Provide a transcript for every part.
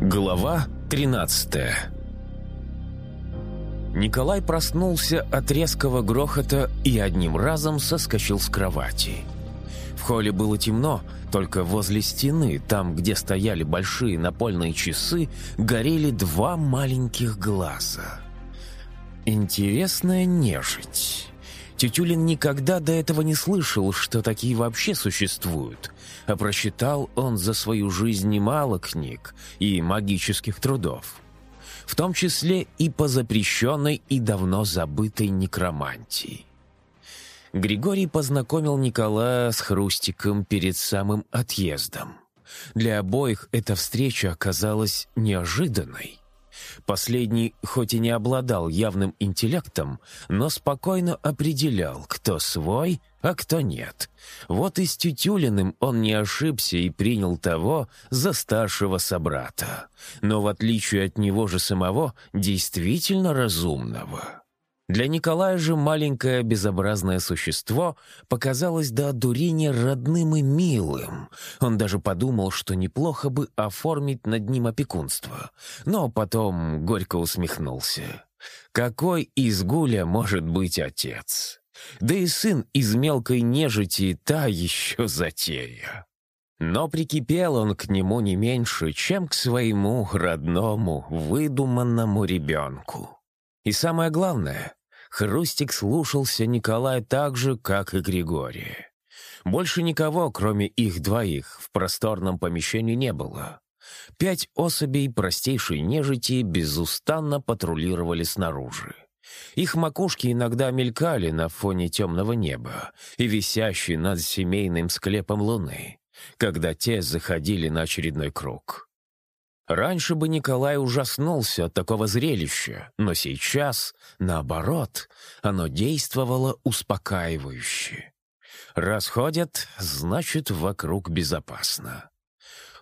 Глава 13 Николай проснулся от резкого грохота и одним разом соскочил с кровати. В холле было темно, только возле стены, там, где стояли большие напольные часы, горели два маленьких глаза. Интересная нежить. Тютюлин никогда до этого не слышал, что такие вообще существуют, а прочитал он за свою жизнь немало книг и магических трудов, в том числе и по запрещенной и давно забытой некромантии. Григорий познакомил Николая с Хрустиком перед самым отъездом. Для обоих эта встреча оказалась неожиданной. Последний, хоть и не обладал явным интеллектом, но спокойно определял, кто свой, а кто нет. Вот и с Тютюлиным он не ошибся и принял того за старшего собрата. Но в отличие от него же самого, действительно разумного. Для Николая же маленькое безобразное существо показалось до одурения родным и милым. Он даже подумал, что неплохо бы оформить над ним опекунство. Но потом горько усмехнулся. Какой из Гуля может быть отец? Да и сын из мелкой нежити та еще затея. Но прикипел он к нему не меньше, чем к своему родному, выдуманному ребенку. И самое главное — Хрустик слушался Николая так же, как и Григория. Больше никого, кроме их двоих, в просторном помещении не было. Пять особей простейшей нежити безустанно патрулировали снаружи. Их макушки иногда мелькали на фоне темного неба и висящие над семейным склепом луны, когда те заходили на очередной круг. Раньше бы Николай ужаснулся от такого зрелища, но сейчас, наоборот, оно действовало успокаивающе. Расходят, значит, вокруг безопасно.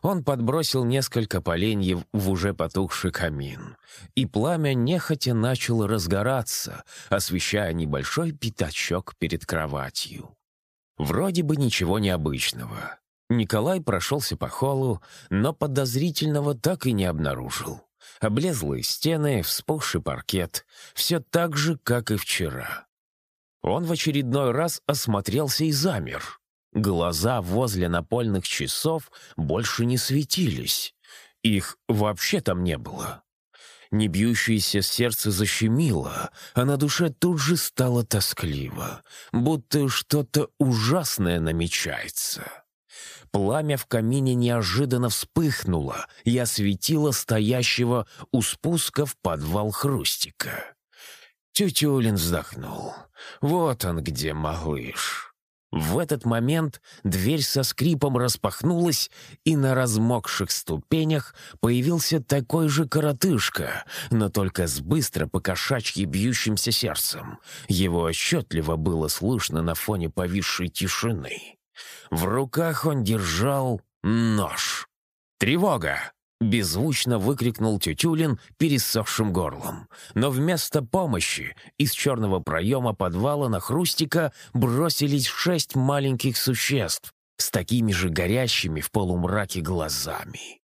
Он подбросил несколько поленьев в уже потухший камин, и пламя нехотя начало разгораться, освещая небольшой пятачок перед кроватью. Вроде бы ничего необычного. Николай прошелся по холлу, но подозрительного так и не обнаружил. Облезлые стены, вспухший паркет — все так же, как и вчера. Он в очередной раз осмотрелся и замер. Глаза возле напольных часов больше не светились. Их вообще там не было. Небьющееся сердце защемило, а на душе тут же стало тоскливо, будто что-то ужасное намечается. Пламя в камине неожиданно вспыхнуло и осветило стоящего у спуска в подвал хрустика. Тютюлин вздохнул. «Вот он где, малыш». В этот момент дверь со скрипом распахнулась, и на размокших ступенях появился такой же коротышка, но только с быстро покошачьи бьющимся сердцем. Его отчетливо было слышно на фоне повисшей тишины. В руках он держал нож. «Тревога!» — беззвучно выкрикнул Тютюлин пересохшим горлом. Но вместо помощи из черного проема подвала на Хрустика бросились шесть маленьких существ с такими же горящими в полумраке глазами.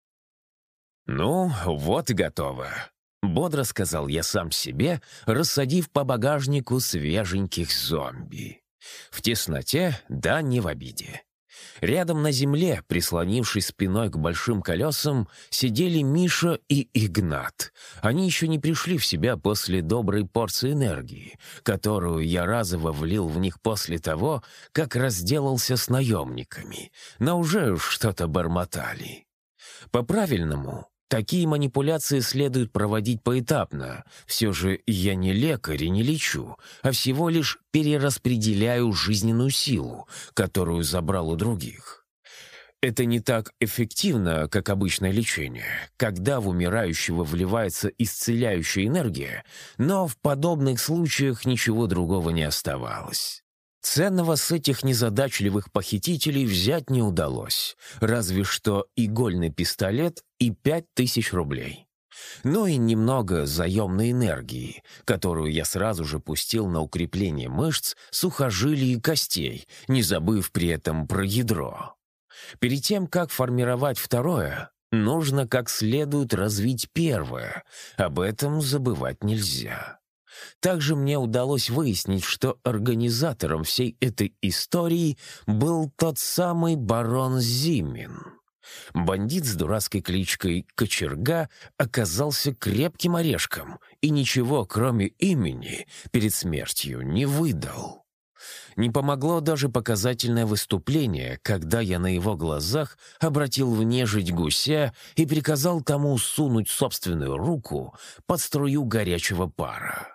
«Ну, вот и готово», — бодро сказал я сам себе, рассадив по багажнику свеженьких зомби. В тесноте, да не в обиде. Рядом на земле, прислонившись спиной к большим колесам, сидели Миша и Игнат. Они еще не пришли в себя после доброй порции энергии, которую я разово влил в них после того, как разделался с наемниками, но уже что-то бормотали. По-правильному, Такие манипуляции следует проводить поэтапно. Все же я не лекарь и не лечу, а всего лишь перераспределяю жизненную силу, которую забрал у других. Это не так эффективно, как обычное лечение, когда в умирающего вливается исцеляющая энергия, но в подобных случаях ничего другого не оставалось. Ценного с этих незадачливых похитителей взять не удалось, разве что игольный пистолет и пять тысяч рублей. Ну и немного заемной энергии, которую я сразу же пустил на укрепление мышц, сухожилий и костей, не забыв при этом про ядро. Перед тем, как формировать второе, Нужно как следует развить первое. Об этом забывать нельзя. Также мне удалось выяснить, что организатором всей этой истории был тот самый барон Зимин. Бандит с дурацкой кличкой Кочерга оказался крепким орешком и ничего, кроме имени, перед смертью не выдал. Не помогло даже показательное выступление, когда я на его глазах обратил в нежить гуся и приказал тому сунуть собственную руку под струю горячего пара.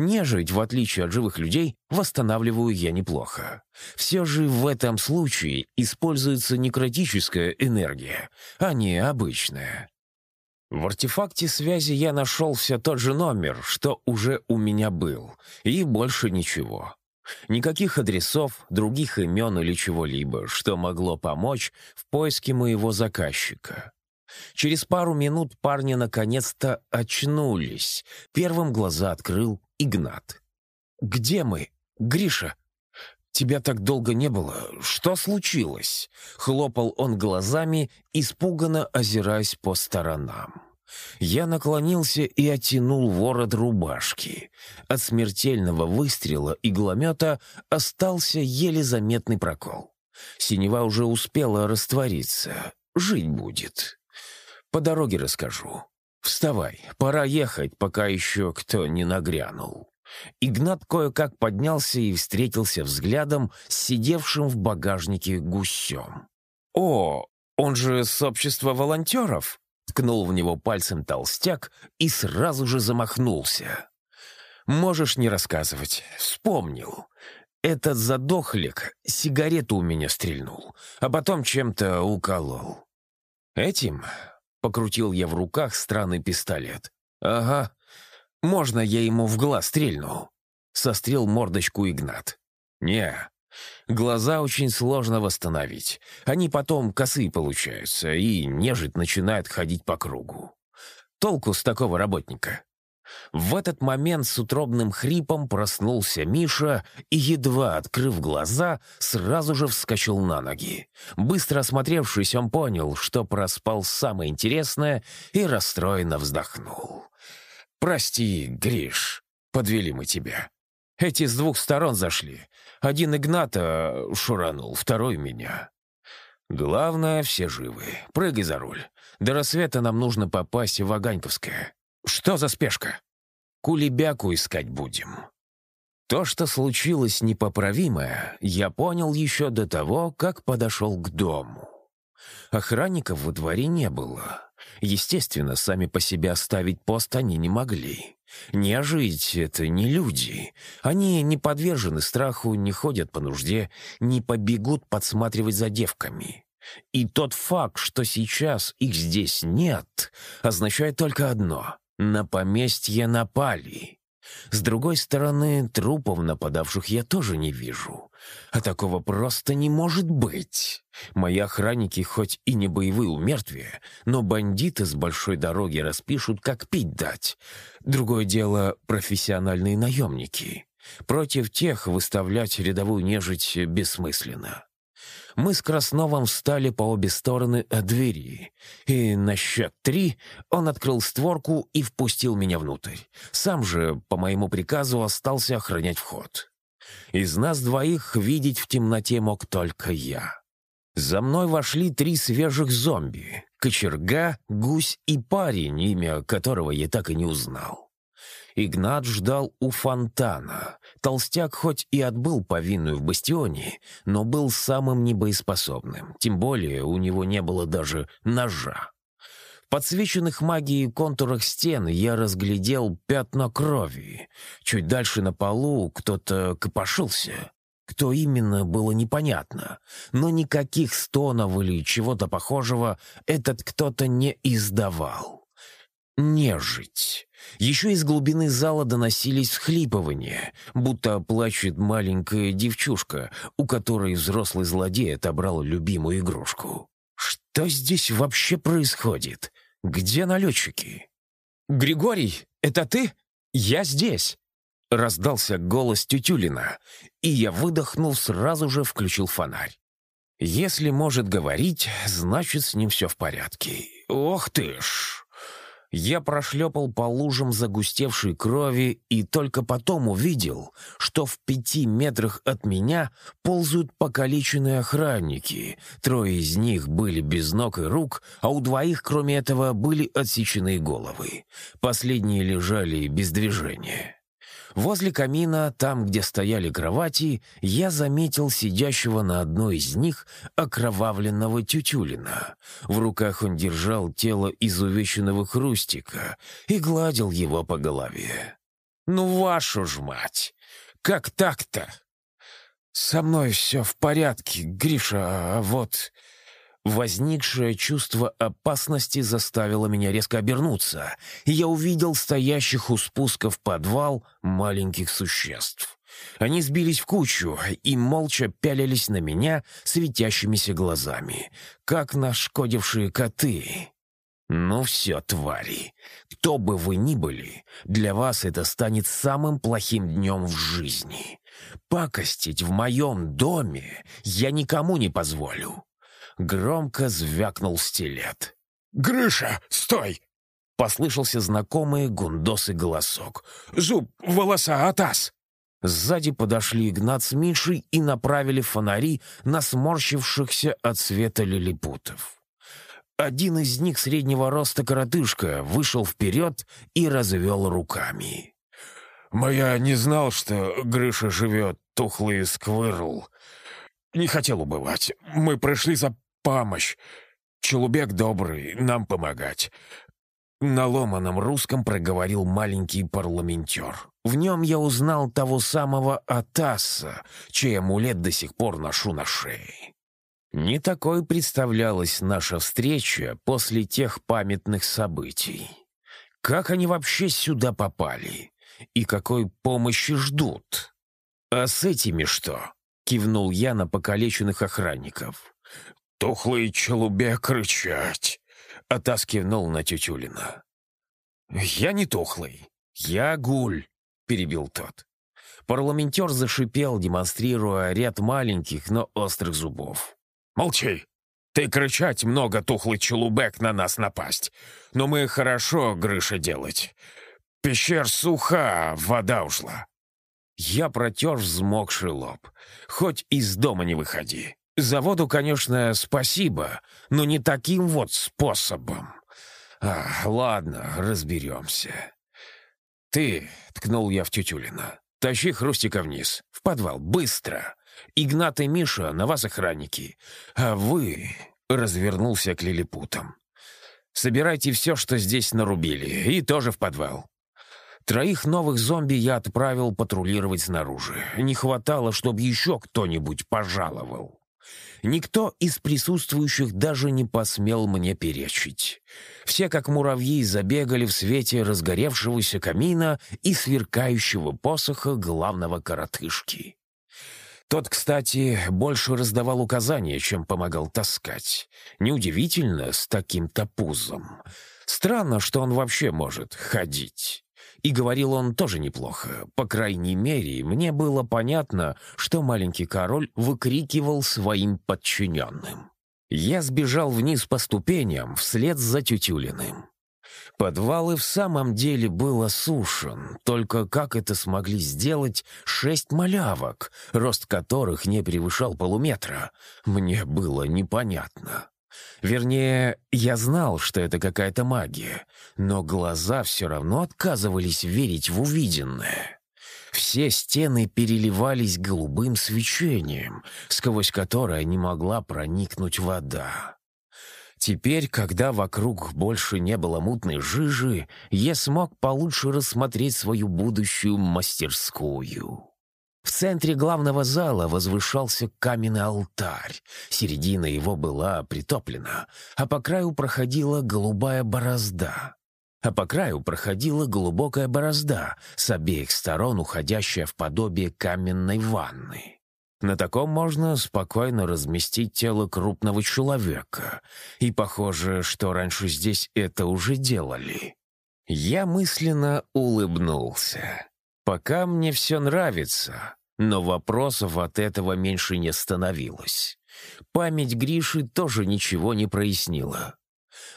Нежить, в отличие от живых людей, восстанавливаю я неплохо. Все же в этом случае используется некротическая энергия, а не обычная. В артефакте связи я нашел все тот же номер, что уже у меня был, и больше ничего. Никаких адресов, других имен или чего-либо, что могло помочь в поиске моего заказчика. Через пару минут парни наконец-то очнулись. Первым глаза открыл Игнат. «Где мы? Гриша?» «Тебя так долго не было. Что случилось?» Хлопал он глазами, испуганно озираясь по сторонам. Я наклонился и оттянул ворот рубашки. От смертельного выстрела игломета остался еле заметный прокол. Синева уже успела раствориться. Жить будет. По дороге расскажу. Вставай, пора ехать, пока еще кто не нагрянул. Игнат кое-как поднялся и встретился взглядом с сидевшим в багажнике гусем. «О, он же с общества волонтеров?» Ткнул в него пальцем толстяк и сразу же замахнулся. «Можешь не рассказывать. Вспомнил. Этот задохлик сигарету у меня стрельнул, а потом чем-то уколол. Этим покрутил я в руках странный пистолет. Ага, можно я ему в глаз стрельну? Сострел мордочку Игнат. Не, Глаза очень сложно восстановить. Они потом косые получаются, и нежить начинает ходить по кругу. Толку с такого работника? В этот момент с утробным хрипом проснулся Миша и, едва открыв глаза, сразу же вскочил на ноги. Быстро осмотревшись, он понял, что проспал самое интересное и расстроенно вздохнул. «Прости, Гриш, подвели мы тебя. Эти с двух сторон зашли. Один Игната шуранул, второй меня. Главное, все живы. Прыгай за руль. До рассвета нам нужно попасть в Аганьковское. Что за спешка? Кулебяку искать будем. То, что случилось непоправимое, я понял еще до того, как подошел к дому. Охранников во дворе не было. Естественно, сами по себе оставить пост они не могли. Нежить — это не люди. Они не подвержены страху, не ходят по нужде, не побегут подсматривать за девками. И тот факт, что сейчас их здесь нет, означает только одно — на поместье напали. С другой стороны, трупов нападавших я тоже не вижу. А такого просто не может быть. Мои охранники хоть и не боевые умертвия, но бандиты с большой дороги распишут, как пить дать. Другое дело — профессиональные наемники. Против тех выставлять рядовую нежить бессмысленно. Мы с Красновым встали по обе стороны от двери, и на счет три он открыл створку и впустил меня внутрь. Сам же, по моему приказу, остался охранять вход. Из нас двоих видеть в темноте мог только я. За мной вошли три свежих зомби — кочерга, гусь и парень, имя которого я так и не узнал. Игнат ждал у фонтана. Толстяк хоть и отбыл повинную в бастионе, но был самым небоеспособным. Тем более у него не было даже ножа. В подсвеченных магией контурах стен я разглядел пятна крови. Чуть дальше на полу кто-то копошился. Кто именно, было непонятно, но никаких стонов или чего-то похожего этот кто-то не издавал. Нежить. Еще из глубины зала доносились всхлипывания, будто плачет маленькая девчушка, у которой взрослый злодей отобрал любимую игрушку. Что здесь вообще происходит? Где налетчики? «Григорий, это ты? Я здесь!» Раздался голос Тютюлина, и я, выдохнул, сразу же включил фонарь. Если может говорить, значит, с ним все в порядке. Ох ты ж! Я прошлепал по лужам загустевшей крови и только потом увидел, что в пяти метрах от меня ползают покалеченные охранники. Трое из них были без ног и рук, а у двоих, кроме этого, были отсечены головы. Последние лежали без движения. Возле камина, там, где стояли кровати, я заметил сидящего на одной из них окровавленного тютюлина. В руках он держал тело изувеченного хрустика и гладил его по голове. «Ну, вашу ж мать! Как так-то?» «Со мной все в порядке, Гриша, а вот...» Возникшее чувство опасности заставило меня резко обернуться, и я увидел стоящих у спуска в подвал маленьких существ. Они сбились в кучу и молча пялились на меня светящимися глазами, как нашкодившие коты. «Ну все, твари, кто бы вы ни были, для вас это станет самым плохим днем в жизни. Пакостить в моем доме я никому не позволю. Громко звякнул стилет. «Грыша, стой!» Послышался знакомый гундосый голосок. «Зуб, волоса, атас!» Сзади подошли Игнат с Мишей и направили фонари на сморщившихся от света лилипутов. Один из них среднего роста коротышка вышел вперед и развел руками. «Моя не знал, что Грыша живет, тухлый сквырл. Не хотел убывать. Мы пришли за помощь. Челубек добрый, нам помогать». На ломаном русском проговорил маленький парламентер. В нем я узнал того самого Атаса, чей амулет до сих пор ношу на шее. Не такой представлялась наша встреча после тех памятных событий. Как они вообще сюда попали? И какой помощи ждут? А с этими что? Кивнул я на покалеченных охранников. «Тухлый челубек рычать!» — Атас кивнул на Тютюлина. «Я не тухлый, я гуль», — перебил тот. Парламентер зашипел, демонстрируя ряд маленьких, но острых зубов. «Молчи! Ты кричать много, тухлый челубек, на нас напасть. Но мы хорошо, Грыша, делать. Пещер суха, вода ушла». Я протер взмокший лоб. «Хоть из дома не выходи. Заводу, конечно, спасибо, но не таким вот способом. А, ладно, разберемся. Ты, — ткнул я в Тютюлина, — тащи Хрустика вниз, в подвал, быстро. Игнат и Миша на вас охранники, а вы, — развернулся к лилипутам, — собирайте все, что здесь нарубили, и тоже в подвал. Троих новых зомби я отправил патрулировать снаружи. Не хватало, чтобы еще кто-нибудь пожаловал. Никто из присутствующих даже не посмел мне перечить. Все, как муравьи, забегали в свете разгоревшегося камина и сверкающего посоха главного коротышки. Тот, кстати, больше раздавал указания, чем помогал таскать. Неудивительно с таким-то пузом. Странно, что он вообще может ходить. И говорил он тоже неплохо. По крайней мере, мне было понятно, что маленький король выкрикивал своим подчиненным. Я сбежал вниз по ступеням вслед за Тютюлиным. Подвал и в самом деле был осушен, только как это смогли сделать шесть малявок, рост которых не превышал полуметра, мне было непонятно. Вернее, я знал, что это какая-то магия, но глаза все равно отказывались верить в увиденное. Все стены переливались голубым свечением, сквозь которое не могла проникнуть вода. Теперь, когда вокруг больше не было мутной жижи, я смог получше рассмотреть свою будущую мастерскую. В центре главного зала возвышался каменный алтарь. Середина его была притоплена, а по краю проходила голубая борозда. А по краю проходила глубокая борозда, с обеих сторон уходящая в подобие каменной ванны. На таком можно спокойно разместить тело крупного человека. И похоже, что раньше здесь это уже делали. Я мысленно улыбнулся. Пока мне все нравится, но вопросов от этого меньше не становилось. Память Гриши тоже ничего не прояснила.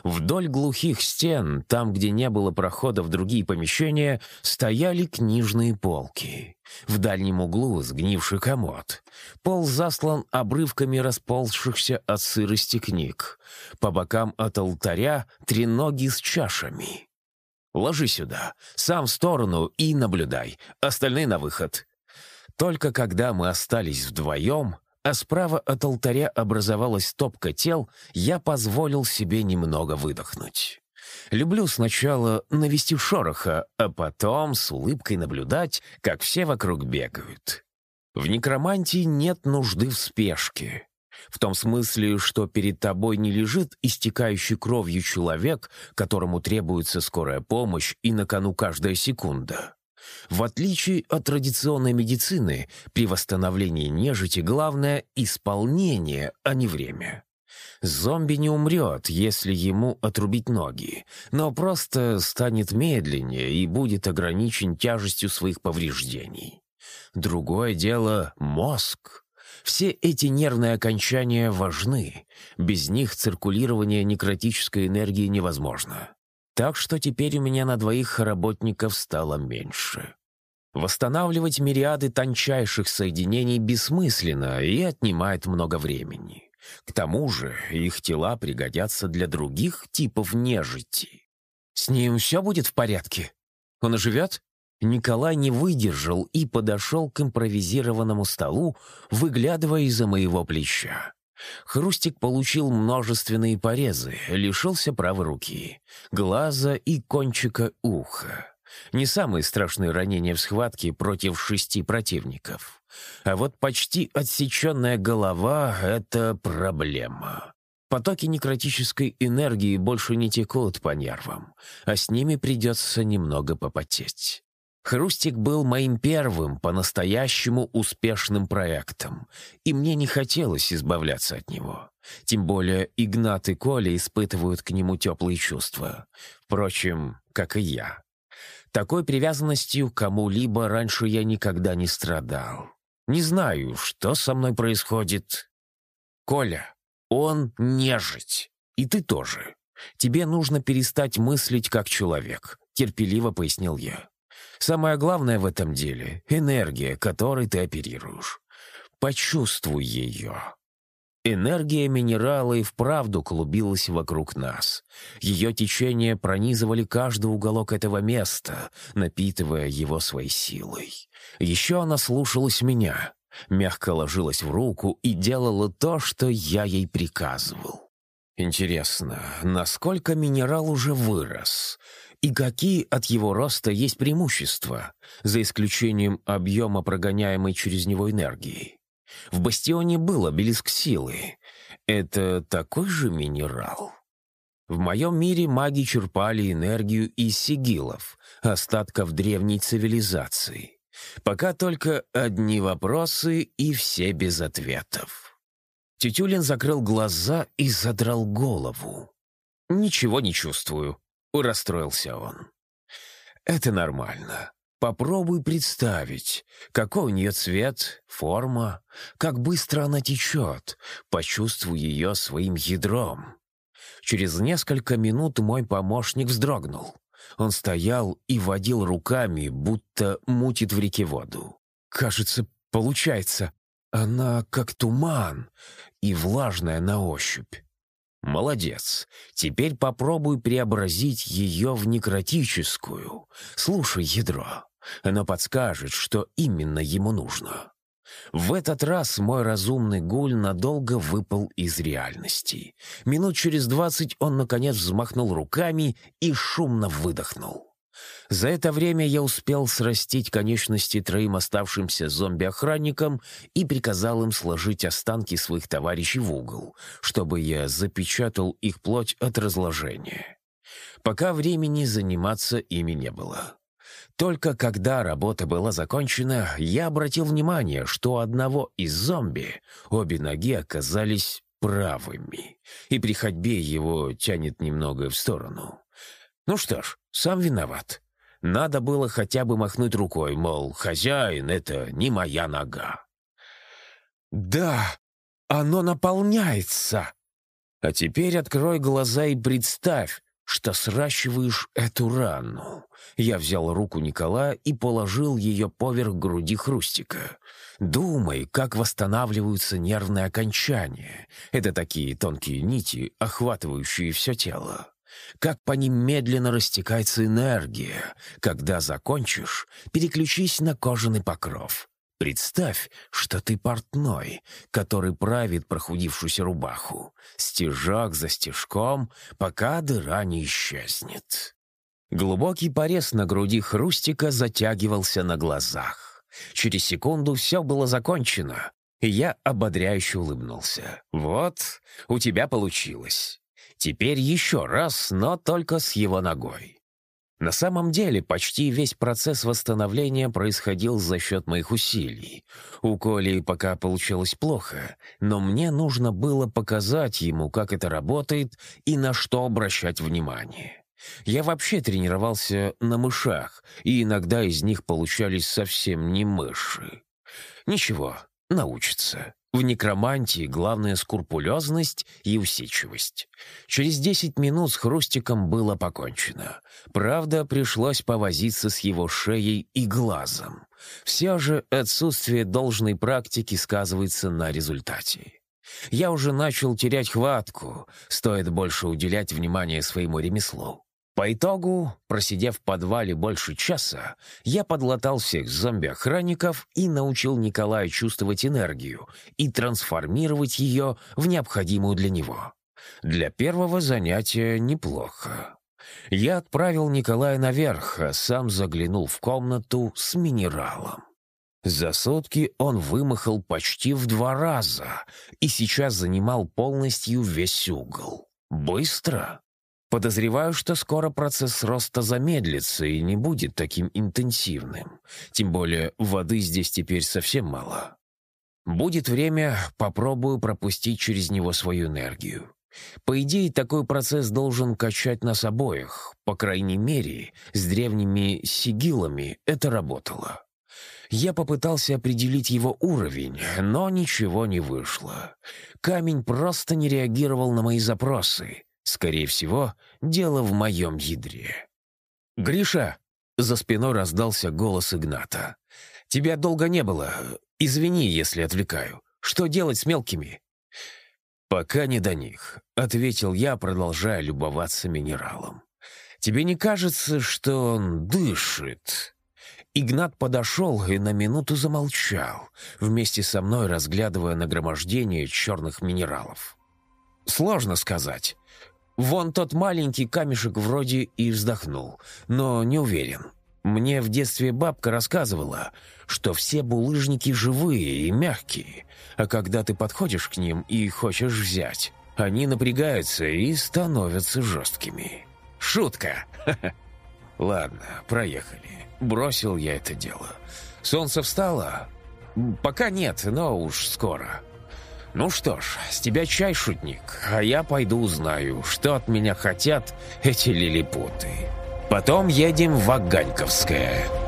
Вдоль глухих стен, там, где не было прохода в другие помещения, стояли книжные полки. В дальнем углу сгнивший комод. Пол заслан обрывками расползшихся от сырости книг. По бокам от алтаря треноги с чашами. «Ложи сюда, сам в сторону и наблюдай, остальные на выход». Только когда мы остались вдвоем, а справа от алтаря образовалась стопка тел, я позволил себе немного выдохнуть. Люблю сначала навести шороха, а потом с улыбкой наблюдать, как все вокруг бегают. В некромантии нет нужды в спешке. В том смысле, что перед тобой не лежит истекающий кровью человек, которому требуется скорая помощь и на кону каждая секунда. В отличие от традиционной медицины, при восстановлении нежити главное — исполнение, а не время. Зомби не умрет, если ему отрубить ноги, но просто станет медленнее и будет ограничен тяжестью своих повреждений. Другое дело — мозг. Все эти нервные окончания важны. Без них циркулирование некротической энергии невозможно. Так что теперь у меня на двоих работников стало меньше. Восстанавливать мириады тончайших соединений бессмысленно и отнимает много времени. К тому же их тела пригодятся для других типов нежити. «С ним все будет в порядке? Он оживет?» Николай не выдержал и подошел к импровизированному столу, выглядывая из-за моего плеча. Хрустик получил множественные порезы, лишился правой руки, глаза и кончика уха. Не самые страшные ранения в схватке против шести противников. А вот почти отсеченная голова — это проблема. Потоки некротической энергии больше не текут по нервам, а с ними придется немного попотеть. Хрустик был моим первым по-настоящему успешным проектом, и мне не хотелось избавляться от него. Тем более Игнат и Коля испытывают к нему теплые чувства. Впрочем, как и я. Такой привязанностью кому-либо раньше я никогда не страдал. Не знаю, что со мной происходит. Коля, он нежить. И ты тоже. Тебе нужно перестать мыслить как человек, терпеливо пояснил я. Самое главное в этом деле — энергия, которой ты оперируешь. Почувствуй ее. Энергия минерала и вправду клубилась вокруг нас. Ее течения пронизывали каждый уголок этого места, напитывая его своей силой. Еще она слушалась меня, мягко ложилась в руку и делала то, что я ей приказывал. Интересно, насколько минерал уже вырос? И какие от его роста есть преимущества, за исключением объема прогоняемой через него энергии? В бастионе был обелиск силы. Это такой же минерал? В моем мире маги черпали энергию из сигилов, остатков древней цивилизации. Пока только одни вопросы и все без ответов. Тютюлин закрыл глаза и задрал голову. «Ничего не чувствую», — расстроился он. «Это нормально. Попробуй представить, какой у нее цвет, форма, как быстро она течет. Почувствуй ее своим ядром». Через несколько минут мой помощник вздрогнул. Он стоял и водил руками, будто мутит в реке воду. «Кажется, получается. Она как туман и влажная на ощупь. Молодец. Теперь попробуй преобразить ее в некротическую. Слушай, ядро. Оно подскажет, что именно ему нужно. В этот раз мой разумный гуль надолго выпал из реальности. Минут через двадцать он, наконец, взмахнул руками и шумно выдохнул. За это время я успел срастить конечности троим оставшимся зомби-охранникам и приказал им сложить останки своих товарищей в угол, чтобы я запечатал их плоть от разложения. Пока времени заниматься ими не было. Только когда работа была закончена, я обратил внимание, что у одного из зомби обе ноги оказались правыми, и при ходьбе его тянет немного в сторону. Ну что ж, сам виноват. Надо было хотя бы махнуть рукой, мол, хозяин — это не моя нога. «Да, оно наполняется!» А теперь открой глаза и представь, что сращиваешь эту рану. Я взял руку Никола и положил ее поверх груди Хрустика. Думай, как восстанавливаются нервные окончания. Это такие тонкие нити, охватывающие все тело. Как по ним медленно растекается энергия. Когда закончишь, переключись на кожаный покров. Представь, что ты портной, который правит прохудившуюся рубаху, стежок за стежком, пока дыра не исчезнет. Глубокий порез на груди Хрустика затягивался на глазах. Через секунду все было закончено, и я ободряюще улыбнулся. «Вот, у тебя получилось. Теперь еще раз, но только с его ногой. На самом деле, почти весь процесс восстановления происходил за счет моих усилий. У Коли пока получилось плохо, но мне нужно было показать ему, как это работает и на что обращать внимание. Я вообще тренировался на мышах, и иногда из них получались совсем не мыши. Ничего, научится. В некромантии главное скрупулезность и усидчивость. Через десять минут с Хрустиком было покончено. Правда, пришлось повозиться с его шеей и глазом. Все же отсутствие должной практики сказывается на результате. Я уже начал терять хватку, стоит больше уделять внимание своему ремеслу. По итогу, просидев в подвале больше часа, я подлатал всех зомби-охранников и научил Николая чувствовать энергию и трансформировать ее в необходимую для него. Для первого занятия неплохо. Я отправил Николая наверх, а сам заглянул в комнату с минералом. За сутки он вымахал почти в два раза и сейчас занимал полностью весь угол. Быстро. Подозреваю, что скоро процесс роста замедлится и не будет таким интенсивным. Тем более воды здесь теперь совсем мало. Будет время, попробую пропустить через него свою энергию. По идее, такой процесс должен качать нас обоих. По крайней мере, с древними сигилами это работало. Я попытался определить его уровень, но ничего не вышло. Камень просто не реагировал на мои запросы. Скорее всего, дело в моем ядре. «Гриша!» — за спиной раздался голос Игната. «Тебя долго не было. Извини, если отвлекаю. Что делать с мелкими?» «Пока не до них», — ответил я, продолжая любоваться минералом. «Тебе не кажется, что он дышит?» Игнат подошел и на минуту замолчал, вместе со мной разглядывая нагромождение черных минералов. «Сложно сказать. Вон тот маленький камешек вроде и вздохнул, но не уверен. Мне в детстве бабка рассказывала, что все булыжники живые и мягкие, а когда ты подходишь к ним и хочешь взять, они напрягаются и становятся жесткими. Шутка! Ладно, проехали. Бросил я это дело. Солнце встало? Пока нет, но уж скоро. «Ну что ж, с тебя чай, шутник, а я пойду узнаю, что от меня хотят эти лилипуты. Потом едем в Аганьковское».